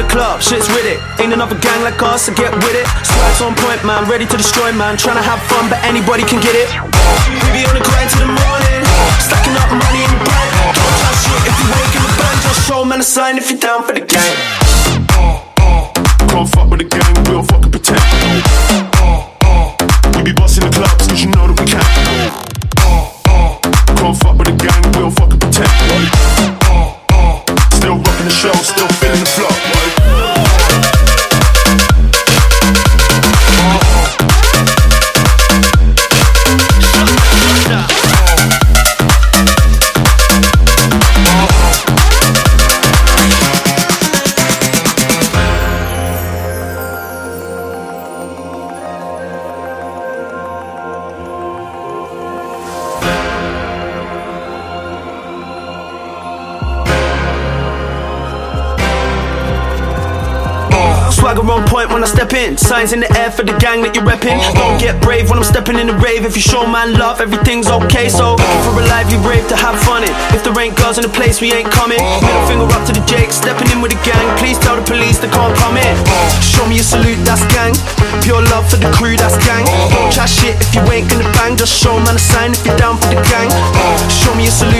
The club, shit's with it. Ain't another gang like us, so get with it. Swag's on point, man, ready to destroy, man. Tryna have fun, but anybody can get it. We be on the grind till the morning, stacking up money in the bank. Don't touch shit if you wake in the bank. Just show man a sign if you're down for the gang. Can't fuck with the gang, we don't fucking pretend. Swagger on point when I step in. Signs in the air for the gang that you're repping. Uh-huh. Don't get brave when I'm stepping in the rave. If you show man love, everything's okay. So for a lively rave to have fun in. If there ain't girls in the place, we ain't coming. Uh-huh. Middle finger up to the Jake, stepping in with the gang. Please tell the police they can't come in. Uh-huh. Show me a salute, that's gang. Pure love for the crew, that's gang. Don't chat shit if you ain't gonna bang. Just show man a sign if you're down for the gang. Show me a salute, that's gang. Pure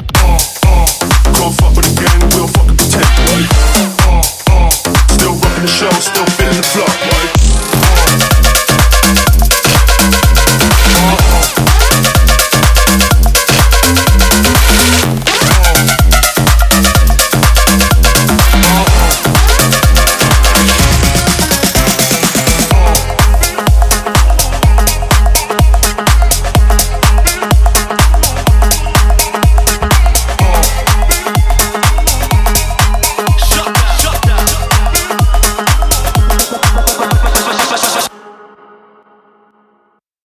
shows.